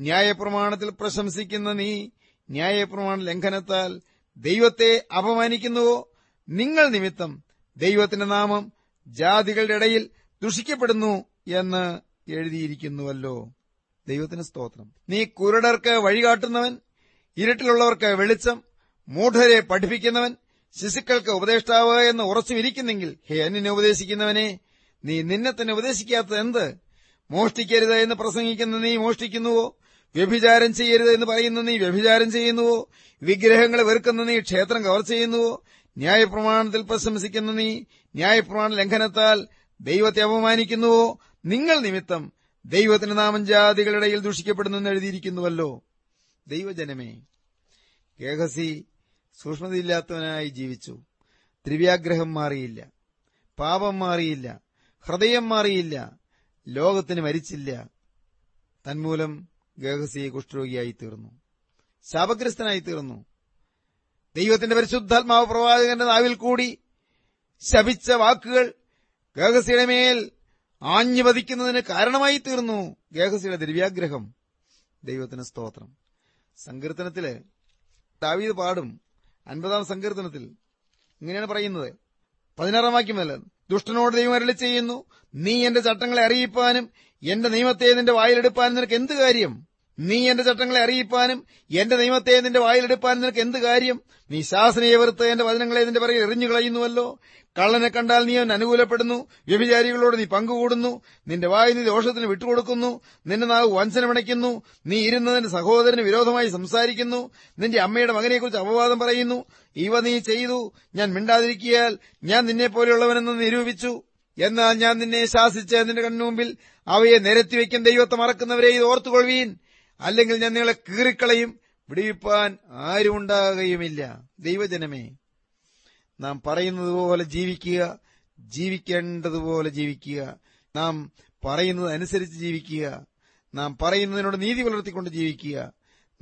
ന്യായപ്രമാണത്തിൽ പ്രശംസിക്കുന്ന നീ ന്യായപ്രമാണ ലംഘനത്താൽ ദൈവത്തെ അപമാനിക്കുന്നുവോ? നിങ്ങൾ നിമിത്തം ദൈവത്തിന്റെ നാമം ജാതികളുടെ ഇടയിൽ ദുഷിക്കപ്പെടുന്നു എന്ന് എഴുതിയിരിക്കുന്നുവല്ലോ. ദൈവത്തിന് സ്തോത്രം. നീ കുരുടർക്ക് വഴികാട്ടുന്നവൻ ഇരുട്ടിലുള്ളവർക്ക് വെളിച്ചം മൂഢരെ പഠിപ്പിക്കുന്നവൻ ശിശുക്കൾക്ക് ഉപദേഷ്ടാവ് എന്ന് ഉറച്ചുമിരിക്കുന്നെങ്കിൽ ഹേ അന്യനെ ഉപദേശിക്കുന്നവനെ നീ നിന്നെ തന്നെ ഉപദേശിക്കാത്തത് എന്ത്? മോഷ്ടിക്കരുത് എന്ന് പ്രസംഗിക്കുന്ന നീ മോഷ്ടിക്കുന്നുവോ? വ്യഭിചാരം ചെയ്യരുത് എന്ന് പറയുന്ന നീ വ്യഭിചാരം ചെയ്യുന്നുവോ? വിഗ്രഹങ്ങളെ വെറുക്കുന്ന നീ ക്ഷേത്രം കവർ ചെയ്യുന്നുവോ? ന്യായപ്രമാണത്തിൽ പ്രശംസിക്കുന്ന നീ ന്യായപ്രമാണ ലംഘനത്താൽ ദൈവത്തെ അപമാനിക്കുന്നുവോ? നിങ്ങൾ നിമിത്തം ദൈവത്തിന്റെ നാമം ജാതികളുടെ ദുഷിക്കപ്പെടുന്നു ദൂഷിക്കപ്പെടുന്നെന്ന് എഴുതിയിരിക്കുന്നുവല്ലോ. ദൈവജനമേ ഗേഹസി സൂക്ഷ്മതയില്ലാത്തവനായി ജീവിച്ചു. ദ്രവ്യാഗ്രഹം മാറിയില്ല. പാപം മാറിയില്ല. ഹൃദയം മാറിയില്ല. ലോകത്തിന് മരിച്ചില്ല. തന്മൂലം ഗേഹസി കുഷ്ഠരോഗിയായി തീർന്നു ശാപഗ്രസ്തനായി തീർന്നു ദൈവത്തിന്റെ പരിശുദ്ധാത്മാവ് പ്രവാചകന്റെ നാവിൽ കൂടി ശപിച്ച വാക്കുകൾ ഗേഹസിയുടെ മേൽ ആഞ്ഞുപതിക്കുന്നതിന് കാരണമായി തീർന്നു ഗേഹസിയുടെ ദ്രവ്യാഗ്രഹം ദൈവത്തിന് സ്തോത്രം. സങ്കീർത്തനത്തിൽ ദാവീദ് പാടും. അൻപതാം സങ്കീർത്തനത്തിൽ ഇങ്ങനെയാണ് പറയുന്നത്. പതിനാറാം വാക്യം അല്ല ദുഷ്ടനോട് ദൈവം അരളി ചെയ്യുന്നു. നീ എന്റെ ചട്ടങ്ങളെ അറിയിപ്പാനും എന്റെ നിയമത്തെ നിന്റെ വായിലെടുപ്പാനും നിനക്ക് എന്ത് കാര്യം? നീ എന്റെ ചട്ടങ്ങളെ അറിയിപ്പാനും എന്റെ നിയമത്തെ നിന്റെ വായിലെടുപ്പാനും നിനക്ക് എന്ത് കാര്യം? നീ ശാസനയെ വെറുത്ത് എന്റെ വചനങ്ങളെ നിന്റെ പറയിൽ എറിഞ്ഞു കളയുന്നുവല്ലോ. കള്ളനെ കണ്ടാൽ നീ അവൻ അനുകൂലപ്പെടുന്നു. വ്യഭിചാരികളോട് നീ പങ്കുകൂടുന്നു. നിന്റെ വായു നീ ദോഷത്തിന് വിട്ടുകൊടുക്കുന്നു. നിന്റെ നാവ് വഞ്ചനമണയ്ക്കുന്നു നീ ഇരുന്നതിന്റെ സഹോദരന് വിരോധമായി സംസാരിക്കുന്നു. നിന്റെ അമ്മയുടെ മകനെക്കുറിച്ച് അപവാദം പറയുന്നു. ഇവ നീ ചെയ്തു. ഞാൻ മിണ്ടാതിരിക്കിയാൽ ഞാൻ നിന്നെ പോലെയുള്ളവനെന്ന് നിരൂപിച്ചു. എന്നാൽ ഞാൻ നിന്നെ ശാസിച്ച് നിന്റെ കണ്ണുമുമ്പിൽ അവയെ നിരത്തിവെക്കും ദൈവത്തെ മറക്കുന്നവരെ ഇത് ഓർത്തുകൊള്ളുവീൻ. അല്ലെങ്കിൽ ഞാൻ നിങ്ങളെ കീറിക്കളയും വിടിവിപ്പാൻ ആരുമുണ്ടാകുകയുമില്ല ദൈവജനമേ നാം പറയുന്നത് പോലെ ജീവിക്കുക ജീവിക്കേണ്ടതുപോലെ ജീവിക്കുക. നാം പറയുന്നത് അനുസരിച്ച് ജീവിക്കുക. നാം പറയുന്നതിനോട് നീതി പുലർത്തിക്കൊണ്ട് ജീവിക്കുക.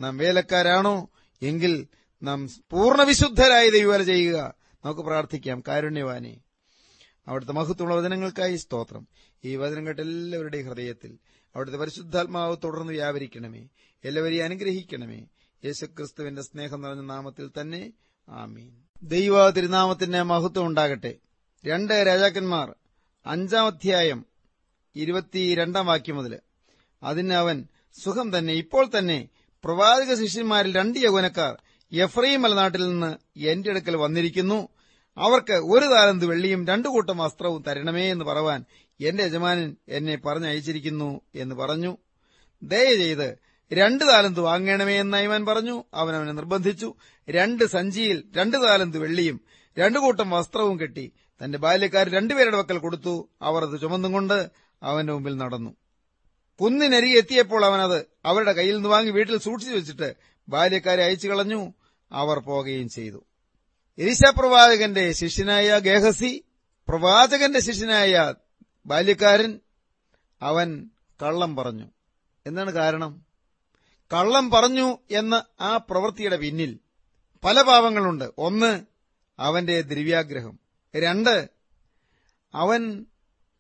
നാം വേലക്കാരാണോ എങ്കിൽ നാം പൂർണ വിശുദ്ധരായി ദൈവവേല ചെയ്യുക. നമുക്ക് പ്രാർത്ഥിക്കാം. കാരുണ്യവാനെ അവിടുത്തെ മഹത്വമുള്ള വചനങ്ങൾക്കായി സ്തോത്രം. ഈ വചനം കേട്ട എല്ലാവരുടെയും ഹൃദയത്തിൽ അവിടുത്തെ പരിശുദ്ധാത്മാവ് തുടർന്ന് വ്യാപരിക്കണമേ. എല്ലാവരെയും അനുഗ്രഹിക്കണമേ. യേശുക്രിസ്തുവിന്റെ സ്നേഹം നിറഞ്ഞ നാമത്തിൽ തന്നെ ആമീൻ. ദൈവ തിരുനാമത്തിന്റെ മഹത്വം ഉണ്ടാകട്ടെ. രണ്ട് രാജാക്കന്മാർ അഞ്ചാം അധ്യായം ഇരുപത്തിരണ്ടാം വാക്യം മുതൽ അതിന് അവൻ സുഖം തന്നെ ഇപ്പോൾ തന്നെ പ്രവാചക ശിഷ്യന്മാരിൽ രണ്ട് യൗവനക്കാർ എഫ്രൈം മലനാട്ടിൽ നിന്ന് എന്റെ അടുക്കൽ വന്നിരിക്കുന്നു. അവർക്ക് ഒരു താലന്ത് വെള്ളിയും രണ്ടു കൂട്ടം വസ്ത്രവും തരണമേ എന്ന് പറവാൻ എന്റെ യജമാനൻ എന്നെ പറഞ്ഞയച്ചിരിക്കുന്നു എന്ന് പറഞ്ഞു. ദയ ചെയ്ത് രണ്ട് താലന്ത് വാങ്ങണമേ എന്ന് അയ്മാൻ പറഞ്ഞു. അവൻ അവനെ നിർബന്ധിച്ചു. രണ്ട് സഞ്ചിയിൽ രണ്ട് താലന്ത് വെള്ളിയും രണ്ടു കൂട്ടം വസ്ത്രവും കെട്ടി തന്റെ ബാല്യക്കാർ രണ്ടുപേരുടെ വക്കൽ കൊടുത്തു. അവർ അത് ചുമന്നും കൊണ്ട് അവന്റെ മുമ്പിൽ നടന്നു. കുന്നിനരികെ എത്തിയപ്പോൾ അവനത് അവരുടെ കയ്യിൽ നിന്ന് വാങ്ങി വീട്ടിൽ സൂക്ഷിച്ചു വെച്ചിട്ട് ബാല്യക്കാരെ അയച്ചു കളഞ്ഞു. അവർ പോകുകയും ചെയ്തു. എലിശ പ്രവാചകന്റെ ശിഷ്യനായ ഗേഹസി പ്രവാചകന്റെ ശിഷ്യനായ ബാല്യക്കാരൻ അവൻ കള്ളം പറഞ്ഞു. എന്താണ് കാരണം? കള്ളം പറഞ്ഞു എന്ന ആ പ്രവൃത്തിയുടെ പിന്നിൽ പല പാവങ്ങളുണ്ട്. ഒന്ന് അവന്റെ ദ്രവ്യാഗ്രഹം. രണ്ട് അവൻ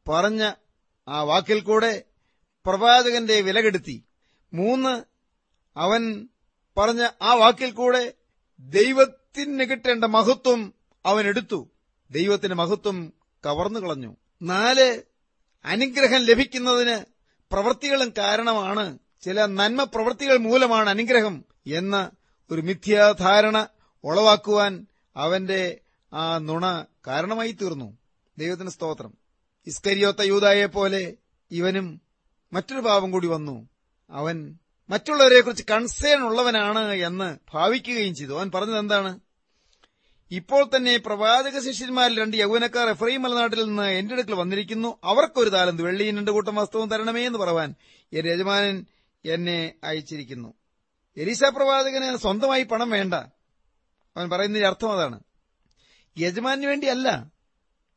പറഞ്ഞ ആ വാക്കിൽ കൂടെ പ്രവാചകന്റെ വിലകെടുത്തി. മൂന്ന് അവൻ പറഞ്ഞ ആ വാക്കിൽ കൂടെ ദൈവത്തിന് കിട്ടേണ്ട മഹത്വം അവൻ എടുത്തു. ദൈവത്തിന്റെ മഹത്വം കവർന്നു കളഞ്ഞു. നാല് അനുഗ്രഹം ലഭിക്കുന്നതിന് പ്രവൃത്തികളും കാരണമാണ്. ചില നന്മ പ്രവൃത്തികൾ മൂലമാണ് അനുഗ്രഹം എന്ന ഒരു മിഥ്യാധാരണ ഉളവാക്കുവാൻ അവന്റെ ആ നുണ കാരണമായി തീർന്നു. ദൈവത്തിന് സ്തോത്രം. ഇസ്കരിയോത്ത യൂതായെ പോലെ ഇവനും മറ്റൊരു പാപം കൂടി വന്നു. അവൻ മറ്റുള്ളവരെക്കുറിച്ച് കൺസേൺ ഉള്ളവനാണ് എന്ന് ഭാവിക്കുകയും ചെയ്തു. അവൻ പറഞ്ഞത് എന്താണ് ഇപ്പോൾ തന്നെ പ്രവാചക ശിഷ്യന്മാരിൽ രണ്ട് യൗവനക്കാർ എഫ്രൈം മലനാട്ടിൽ നിന്ന് എന്റെ അടുക്കൽ വന്നിരിക്കുന്നു. അവർക്കൊരു താലന്ത് വെള്ളിയും രണ്ടു കൂട്ടം വസ്തുവും തരണമേ എന്ന് പറവാൻ എന്റെ യജമാനൻ എന്നെ അയച്ചിരിക്കുന്നു. എലീസ പ്രവാചകന് സ്വന്തമായി പണം വേണ്ട. അവൻ പറയുന്നതിന്റെ അർത്ഥം അതാണ്. യജമാനു വേണ്ടിയല്ല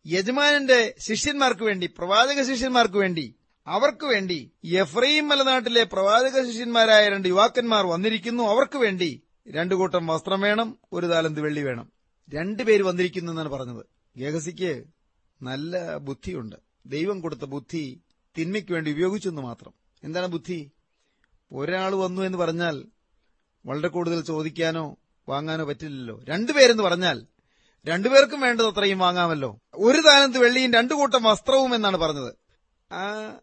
യജമാനന്റെ ശിഷ്യന്മാർക്ക് വേണ്ടി പ്രവാചക ശിഷ്യന്മാർക്ക് വേണ്ടി അവർക്ക് വേണ്ടി എഫ്രൈം മലനാട്ടിലെ പ്രവാചക ശിഷ്യന്മാരായ രണ്ട് യുവാക്കന്മാർ വന്നിരിക്കുന്നു. അവർക്ക് വേണ്ടി രണ്ടു കൂട്ടം വസ്ത്രം വേണം ഒരു താലന്ത് വെള്ളി വേണം. രണ്ടുപേര് വന്നിരിക്കുന്നു എന്നാണ് പറഞ്ഞത്. ഗേഹസിക്ക് നല്ല ബുദ്ധിയുണ്ട്. ദൈവം കൊടുത്ത ബുദ്ധി തിന്മയ്ക്ക് വേണ്ടി ഉപയോഗിച്ചെന്ന് മാത്രം. എന്താണ് ബുദ്ധി? ഒരാൾ വന്നു എന്ന് പറഞ്ഞാൽ വളരെ കൂടുതൽ ചോദിക്കാനോ വാങ്ങാനോ പറ്റില്ലല്ലോ. രണ്ടുപേരെന്ന് പറഞ്ഞാൽ രണ്ടുപേർക്കും വേണ്ടത് അത്രയും വാങ്ങാമല്ലോ. ഒരു താലന്ത് വെള്ളിയും രണ്ടു കൂട്ടം വസ്ത്രവും എന്നാണ് പറഞ്ഞത്. ആ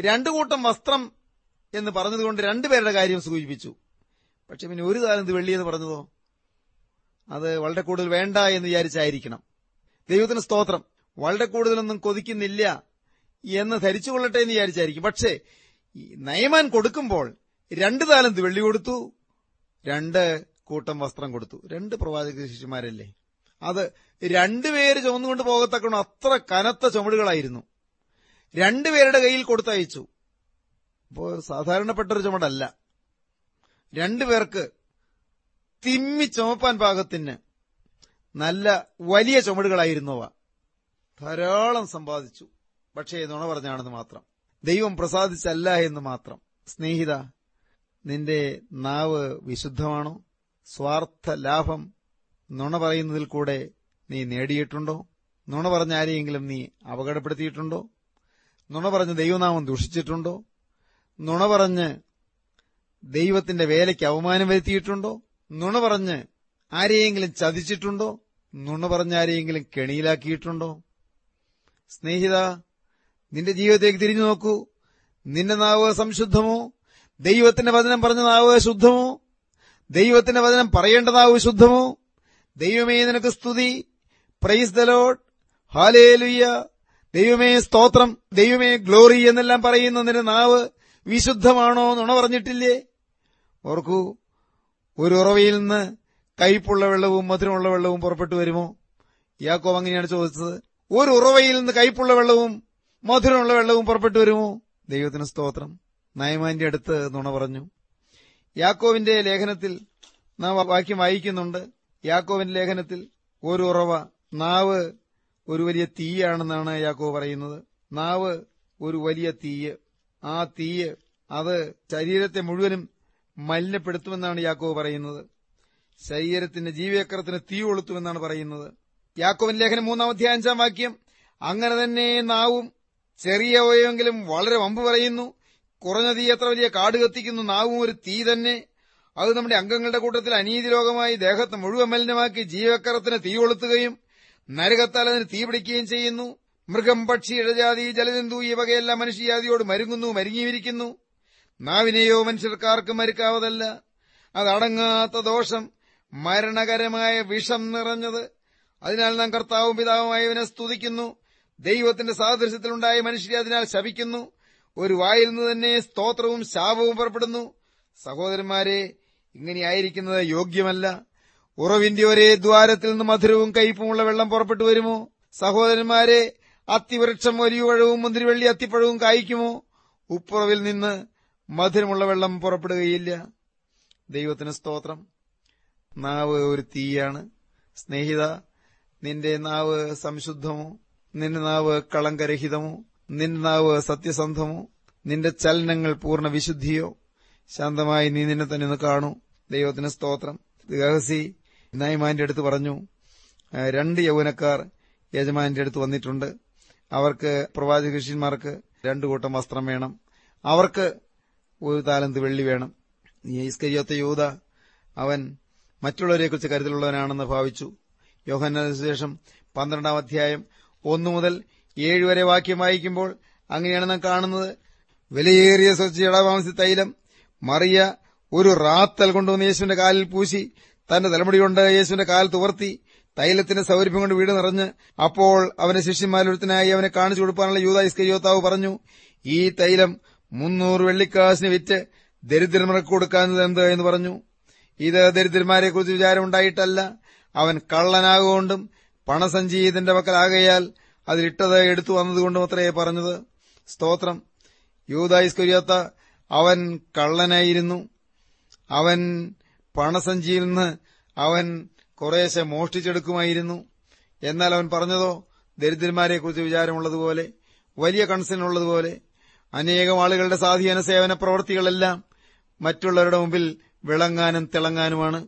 രണ്ടു കൂട്ടം വസ്ത്രം എന്ന് പറഞ്ഞതുകൊണ്ട് രണ്ടുപേരുടെ കാര്യം സൂചിപ്പിച്ചു. പക്ഷെ പിന്നെ ഒരു താലന്ത് വെള്ളി എന്ന് പറഞ്ഞതോ? അത് വളരെ കൂടുതൽ വേണ്ട എന്ന് വിചാരിച്ചായിരിക്കണം. ദൈവത്തിന് സ്തോത്രം. വളരെ കൂടുതലൊന്നും കൊതിക്കുന്നില്ല എന്ന് ധരിച്ചുകൊള്ളട്ടെ എന്ന് വിചാരിച്ചായിരിക്കും. പക്ഷേ നയമാൻ കൊടുക്കുമ്പോൾ രണ്ട് താലന്ത് വെള്ളി കൊടുത്തു രണ്ട് കൂട്ടം വസ്ത്രം കൊടുത്തു. രണ്ട് പ്രവാചക ശിശുമാരല്ലേ അത് രണ്ടുപേര് ചുമന്നുകൊണ്ട് പോകത്തക്കണം? അത്ര കനത്ത ചുമടുകളായിരുന്നു. രണ്ടുപേരുടെ കയ്യിൽ കൊടുത്തയച്ചു. അപ്പോ സാധാരണപ്പെട്ടൊരു ചുമടല്ല. രണ്ടുപേർക്ക് തിമ്മി ചുമപ്പാൻ പാകത്തിന് നല്ല വലിയ ചുമടുകളായിരുന്നവ ധാരാളം സമ്പാദിച്ചു. പക്ഷേ നുണ പറഞ്ഞാണെന്ന് മാത്രം. ദൈവം പ്രസാദിച്ചല്ല എന്ന് മാത്രം. സ്നേഹിത നിന്റെ നാവ് വിശുദ്ധമാണോ? സ്വാർത്ഥ ലാഭം നുണ പറയുന്നതിൽ കൂടെ നീ നേടിയിട്ടുണ്ടോ? നുണ പറഞ്ഞ ആരെയെങ്കിലും നീ അപകടപ്പെടുത്തിയിട്ടുണ്ടോ? നുണ പറഞ്ഞ് ദൈവനാമം ദുഷിച്ചിട്ടുണ്ടോ? നുണ പറഞ്ഞ് ദൈവത്തിന്റെ വേലയ്ക്ക് അവമാനം വരുത്തിയിട്ടുണ്ടോ? നുണ പറഞ്ഞ് ആരെയെങ്കിലും ചതിച്ചിട്ടുണ്ടോ? നുണ പറഞ്ഞ് ആരെയെങ്കിലും കെണിയിലാക്കിയിട്ടുണ്ടോ? സ്നേഹിത നിന്റെ ജീവിതത്തേക്ക് തിരിഞ്ഞു നോക്കൂ. നിന്റെ നാവ് സംശുദ്ധമോ? ദൈവത്തിന്റെ വചനം പറഞ്ഞ നാവ് ശുദ്ധമോ? ദൈവത്തിന്റെ വചനം പറയേണ്ട നാവ് ശുദ്ധമോ? ദൈവമേ നിനക്ക് സ്തുതി. പ്രൈസ് ദ ലോഡ് ഹാലേലുയ്യ ദൈവമേ സ്തോത്രം. ദൈവമേ ഗ്ലോറി എന്നെല്ലാം പറയുന്ന നിന്റെ നാവ് വിശുദ്ധമാണോ നുണ പറഞ്ഞിട്ടില്ലേ? ഓർക്കൂ ഒരു ഉറവയിൽ നിന്ന് കയ്പുള്ള വെള്ളവും മധുരമുള്ള വെള്ളവും പുറപ്പെട്ടു വരുമോ? യാക്കോവ് അങ്ങനെയാണ് ചോദിച്ചത്. ഒരു ഉറവയിൽ നിന്ന് കയ്പുള്ള വെള്ളവും മധുരമുള്ള വെള്ളവും പുറപ്പെട്ടു വരുമോ? ദൈവത്തിന് സ്തോത്രം. നയമാന്റെ അടുത്ത് നുണ പറഞ്ഞു. യാക്കോവിന്റെ ലേഖനത്തിൽ നാം വാക്യം വായിക്കുന്നുണ്ട്. യാക്കോവിന്റെ ലേഖനത്തിൽ ഒരു ഉറവ നാവ് ഒരു വലിയ തീയാണെന്നാണ് യാക്കോവ് പറയുന്നത്. നാവ് ഒരു വലിയ തീയ്. ആ തീയ് അത് ശരീരത്തെ മുഴുവനും മലിനപ്പെടുത്തുമെന്നാണ് യാക്കോവ് പറയുന്നത്. ശരീരത്തിന്റെ ജീവചക്രത്തിന് തീ കൊളുത്തുമെന്നാണ് പറയുന്നത്. യാക്കോവൻ ലേഖനം മൂന്നാം അധ്യായ അഞ്ചാം വാക്യം. അങ്ങനെ തന്നെ നാവും ചെറിയ ഓയെങ്കിലും വളരെ വമ്പ് പറയുന്നു. കുറഞ്ഞ തീ എത്ര വലിയ കാട് കത്തിക്കുന്നു. നാവും ഒരു തീ തന്നെ. അത് നമ്മുടെ അംഗങ്ങളുടെ കൂട്ടത്തിൽ അനീതി ലോകമായി ദേഹത്ത് മുഴുവൻ മലിനമാക്കി ജീവക്കരത്തിന് തീ കൊളുത്തുകയും നരകത്താൽ അതിന് തീ പിടിക്കുകയും ചെയ്യുന്നു. മൃഗം പക്ഷി ഇഴജാതി ജലജന്തു ഈ വകയെല്ലാം മനുഷ്യജാതിയോട് മരുങ്ങുന്നു മരുങ്ങിയിരിക്കുന്നു നാവിനെയോ മനുഷ്യർക്കാർക്കും മരിക്കാവതല്ല. അതടങ്ങാത്ത ദോഷം മരണകരമായ വിഷം നിറഞ്ഞത്. അതിനാൽ നാം കർത്താവും പിതാവുമായവനെ സ്തുതിക്കുന്നു. ദൈവത്തിന്റെ സാദൃശ്യത്തിലുണ്ടായ മനുഷ്യരെ അതിനാൽ ശപിക്കുന്നു. ഒരു വായിൽ നിന്ന് തന്നെ സ്തോത്രവും ശാപവും പുറപ്പെടുന്നു. സഹോദരന്മാരെ ഇങ്ങനെയായിരിക്കുന്നത് യോഗ്യമല്ല. ഉറവിന്റെ ഒരേ ദ്വാരത്തിൽ നിന്ന് മധുരവും കയ്പുമുള്ള വെള്ളം പുറപ്പെട്ടു വരുമോ? സഹോദരന്മാരെ അത്തിവൃക്ഷം ഒലിയുവഴവും മുന്തിരിവള്ളി അത്തിപ്പഴവും കായ്ക്കുമോ? ഉപ്പുറവിൽ നിന്ന് മധുരമുള്ള വെള്ളം പുറപ്പെടുകയില്ല. ദൈവത്തിന് സ്തോത്രം. നാവ് ഒരു തീയാണ്. സ്നേഹിത നിന്റെ നാവ് സംശുദ്ധമോ? നിന്റെ നാവ് കളങ്കരഹിതമോ? നിന്റെ നാവ് സത്യസന്ധമോ? നിന്റെ ചലനങ്ങൾ പൂർണ വിശുദ്ധിയോ? ശാന്തമായി നീ നിന്നെ തന്നെ കാണൂ. ദൈവത്തിന് സ്തോത്രം. ഗഹസി നായ്മാന്റെ അടുത്ത് പറഞ്ഞു രണ്ട് യൗവനക്കാർ യജമാന്റെ അടുത്ത് വന്നിട്ടുണ്ട്. അവർക്ക് പ്രവാചക ശിഷ്യന്മാർക്ക് രണ്ടു കൂട്ടം വസ്ത്രം വേണം. അവർക്ക് ഒരു താലന്ത് വെള്ളി വേണം. നീ ഇസ്കരിയത്തെ യൂത അവൻ മറ്റുള്ളവരെക്കുറിച്ച് കരുതലുള്ളവനാണെന്ന് ഭാവിച്ചു. യോഹനുശേഷം ശേഷം പന്ത്രണ്ടാം അധ്യായം ഒന്നു മുതൽ ഏഴ് വരെ വാക്യം വായിക്കുമ്പോൾ അങ്ങനെയാണ് നാം കാണുന്നത്. വിലയേറിയ സ്വച്ഛ ഇടവാംസി തൈലം മറിയ ഒരു റാത്തൽ കൊണ്ടുവന്ന് യേശുവിന്റെ കാലിൽ പൂശി തന്റെ തലമുടി കൊണ്ട് യേശുവിന്റെ കാൽ തുവർത്തി തൈലത്തിന്റെ സൗരഭ്യം കൊണ്ട് വീട് നിറഞ്ഞ് അപ്പോൾ അവന്റെ ശിഷ്യന്മാരൊരുത്തനായി അവനെ കാണിച്ചു കൊടുക്കാനുള്ള യൂത ഇസ്കരിയോത്താവ് പറഞ്ഞു ഈ തൈലം മുന്നൂറ് വെള്ളിക്കാശിന് വിറ്റ് ദരിദ്രന്മാർക്ക് കൊടുക്കാവുന്നത് എന്ത് എന്ന് പറഞ്ഞു. ഇത് ദരിദ്രന്മാരെക്കുറിച്ച് വിചാരമുണ്ടായിട്ടല്ല അവൻ കള്ളനാകൊണ്ടും പണസഞ്ചി ഇതിന്റെ പക്കലാകയാൽ അതിലിട്ടത് എടുത്തു വന്നതുകൊണ്ടും അത്രേ പറഞ്ഞത്. സ്തോത്രം. യൂതായിസ്കൊരിയാത്ത അവൻ കള്ളനായിരുന്നു. അവൻ പണസഞ്ചിയിൽ നിന്ന് അവൻ കുറേശ്ശെ മോഷ്ടിച്ചെടുക്കുമായിരുന്നു. എന്നാൽ അവൻ പറഞ്ഞതോ ദരിദ്രന്മാരെക്കുറിച്ച് വിചാരമുള്ളതുപോലെ വലിയ കൺസേൺ ഉള്ളതുപോലെ അനേകം ആളുകളുടെ സ്വാധീന സേവന പ്രവൃത്തികളെല്ലാം മറ്റുള്ളവരുടെ മുമ്പിൽ വിളങ്ങാനും തിളങ്ങാനുമാണ്.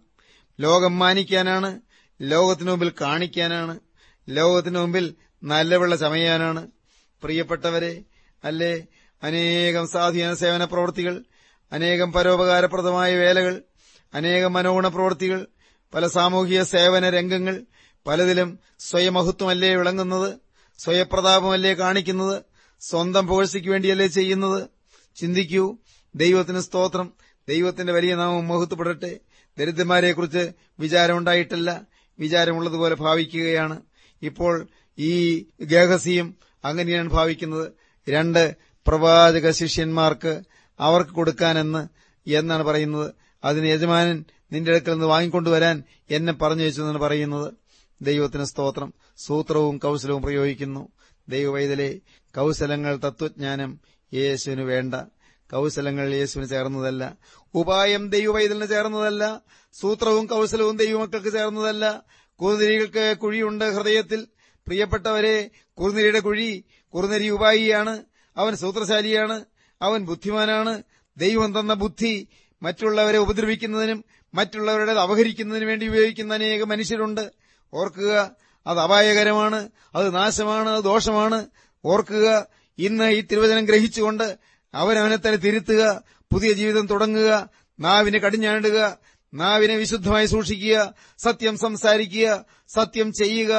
ലോകം മാനിക്കാനാണ് ലോകത്തിനു മുമ്പിൽ കാണിക്കാനാണ് ലോകത്തിനു മുമ്പിൽ നല്ല വെള്ള ചമയാനാണ്. പ്രിയപ്പെട്ടവരെ അല്ലേ? അനേകം സ്വാധീന സേവന പ്രവൃത്തികൾ അനേകം പരോപകാരപ്രദമായ വേലകൾ അനേകം മനോഗുണ പ്രവൃത്തികൾ പല സാമൂഹിക സേവന രംഗങ്ങൾ പലതിലും സ്വയമഹത്വമല്ലേ വിളങ്ങുന്നത് സ്വയപ്രതാപമല്ലേ കാണിക്കുന്നത് സ്വന്തം പുകഴ്ചയ്ക്ക് വേണ്ടിയല്ലേ ചെയ്യുന്നത്? ചിന്തിക്കൂ. ദൈവത്തിന് സ്തോത്രം. ദൈവത്തിന്റെ വലിയ നാമം മഹത്വപ്പെടട്ടെ. ദരിദ്രന്മാരെക്കുറിച്ച് വിചാരമുണ്ടായിട്ടല്ല. വിചാരമുള്ളതുപോലെ ഭാവിക്കുകയാണ്. ഇപ്പോൾ ഈ ഗേഹസിയും അങ്ങനെയാണ് ഭാവിക്കുന്നത്. രണ്ട് പ്രവാചക ശിഷ്യന്മാർക്ക് അവർക്ക് കൊടുക്കാനെന്ന് എന്നാണ് പറയുന്നത്. അതിന് യജമാനൻ നിന്റെ അടുക്കൽ നിന്ന് വാങ്ങിക്കൊണ്ടുവരാൻ എന്നെ പറഞ്ഞു വെച്ചു എന്നാണ് പറയുന്നത്. ദൈവത്തിന് സ്തോത്രം. സൂത്രവും കൌശലവും പ്രയോഗിക്കുന്നു. ദൈവവൈതലെ കൗശലങ്ങൾ തത്വജ്ഞാനം യേശുവിന് വേണ്ട. കൗശലങ്ങൾ യേശുവിന് ചേർന്നതല്ല. ഉപായം ദൈവവൈതലിന് ചേർന്നതല്ല. സൂത്രവും കൗശലവും ദൈവമക്കൾക്ക് ചേർന്നതല്ല. കുറുനിരികൾക്ക് കുഴിയുണ്ട് ഹൃദയത്തിൽ. പ്രിയപ്പെട്ടവരെ കുറുനിരിയുടെ കുഴി കുറുനിരി ഉപായിയാണ്. അവൻ സൂത്രശാലിയാണ്. അവൻ ബുദ്ധിമാനാണ്. ദൈവം തന്ന ബുദ്ധി മറ്റുള്ളവരെ ഉപദ്രവിക്കുന്നതിനും മറ്റുള്ളവരുടെ അപഹരിക്കുന്നതിനു വേണ്ടി ഉപയോഗിക്കുന്ന അനേക മനുഷ്യരുണ്ട്. ഓർക്കുക അത് അപായകരമാണ് അത് നാശമാണ് അത് ദോഷമാണ്. ഓർക്കുക ഇന്ന് ഈ തിരുവചനം ഗ്രഹിച്ചുകൊണ്ട് അവനവനെ തന്നെ തിരുത്തുക പുതിയ ജീവിതം തുടങ്ങുക നാവിനെ കടിഞ്ഞാണ്ടുക നാവിനെ വിശുദ്ധമായി സൂക്ഷിക്കുക സത്യം സംസാരിക്കുക സത്യം ചെയ്യുക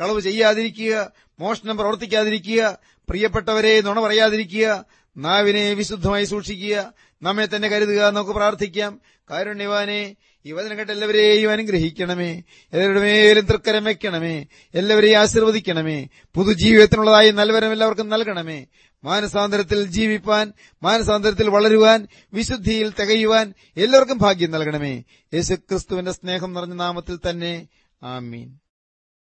കളവ് ചെയ്യാതിരിക്കുക മോഷണം പ്രവർത്തിക്കാതിരിക്കുക പ്രിയപ്പെട്ടവരെ നുണ പറയാതിരിക്കുക നാവിനെ വിശുദ്ധമായി സൂക്ഷിക്കുക നമ്മെ തന്നെ കരുതുക നമുക്ക് പ്രാർത്ഥിക്കാം. കാരുണ്യവാനെ ഈ വചനം കേട്ട് എല്ലാവരെയും അനുഗ്രഹിക്കണമേ. എല്ലാവരുടെ തൃക്കരം വയ്ക്കണമേ എല്ലാവരെയും ആശീർവദിക്കണമേ. പുതുജീവിതത്തിനുള്ളതായി നൽവരം എല്ലാവർക്കും നൽകണമേ. മാനസാന്തരത്തിൽ ജീവിപ്പാൻ മാനസാന്തരത്തിൽ വളരുവാൻ വിശുദ്ധിയിൽ തികയുവാൻ എല്ലാവർക്കും ഭാഗ്യം നൽകണമേ. യേശുക്രിസ്തുവിന്റെ സ്നേഹം നിറഞ്ഞ നാമത്തിൽ തന്നെ. ആമീൻ.